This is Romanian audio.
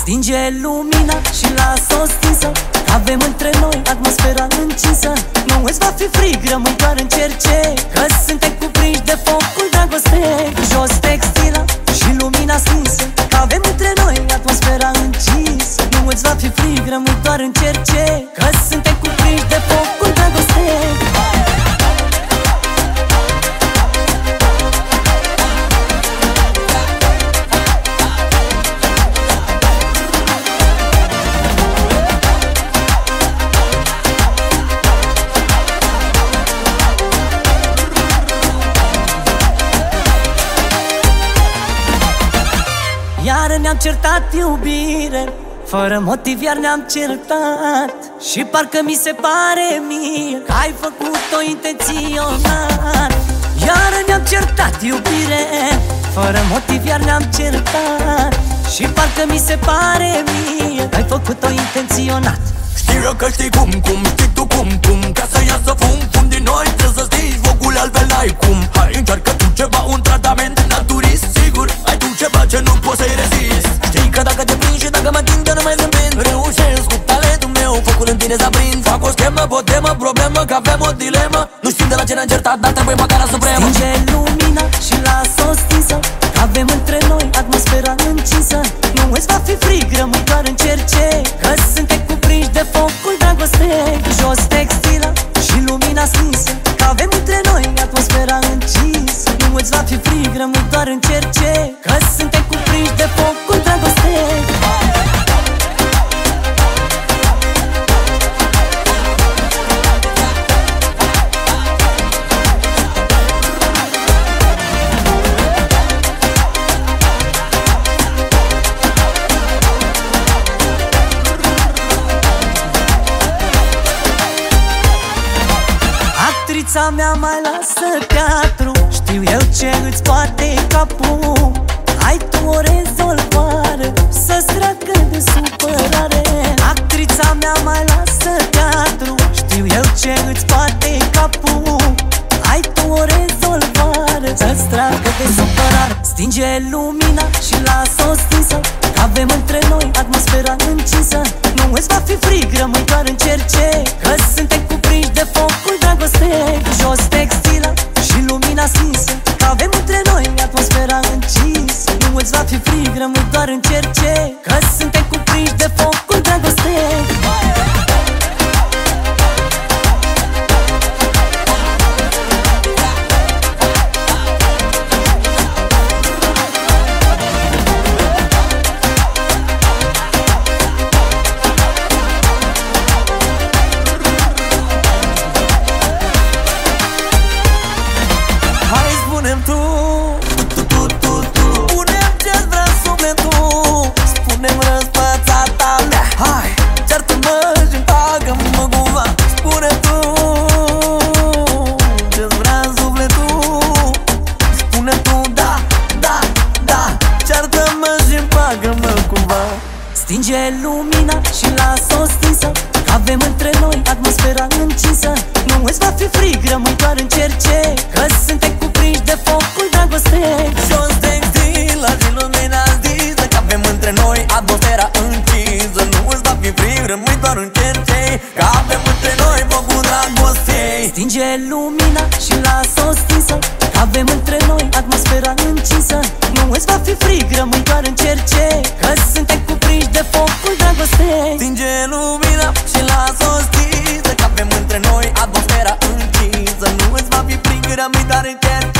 Stinge lumina și lasă-o stinsă. Avem între noi atmosfera încinsă. Nu îți va fi frig, rămâi doar în cerce Că suntem cuprinși de focul dragostei. Jos textila și lumina stinsă Că avem între noi atmosfera încinsă. Nu îți va fi frig, rămâi doar în cerce Că suntem cuprinși de focul dragostei Iar ne-am certat iubire Fără motiv iar ne-am certat. Și parcă mi se pare mie Că ai făcut-o intenționat. Iar ne-am certat iubire Fără motiv iar ne-am certat. Și parcă mi se pare mie Că ai făcut-o intenționat. Știu eu că știi cum, cum, știi tu cum, cum Ca să iasă fum, fum din noi Fac o schemă, potemă, problemă, că avem o dilemă. Nu știm de la ce ne-am certat, dar trebuie măcar supremă. Stinge lumina și lasă-o stinsă Avem între noi atmosfera încinsă. Nu îți va fi frig, rămâi doar în cerce Că suntem cuprinși de focul dragostei. Jos textila și lumina stinsă Că avem între noi atmosfera încinsă. Nu îți va fi frig, rămâi doar în cerce Că suntem cuprinși de focul dragostei Actrița mea mai lasă teatru. Știu eu ce îți poate capul. Ai tu o rezolvare Să-ți treacă de supărare. Actrița mea mai lasă teatru. Știu eu ce îți poate capul. Ai tu o rezolvare Să-ți treacă de supărare. Stinge lumina și lasă-o stinsă Că avem între noi atmosfera încinsă Nu îți va fi frig, rămâi doar în cerce Că suntem și bagă-mă cumva spune tu Ce-ți vrea sufletul. Spune tu, da, da, da Ceartă-mă și bagă-mă cumva. Stinge lumina și lasă-o stinsă Că avem între noi atmosfera încinsă. Nu îți va fi frig, rămâi doar în cerce Că suntem cuprinși de focul dragostei. Jos textila Stinge lumina și lasă-o stinsă Avem între noi atmosfera încinsă. Nu îți va fi frig, rămâi doar în cerce Că suntem cuprinși de focul dragostei. Stinge lumina și lasă-o stinsă Că avem între noi atmosfera încinsă. Nu îți va fi frig, rămâi doar în cerce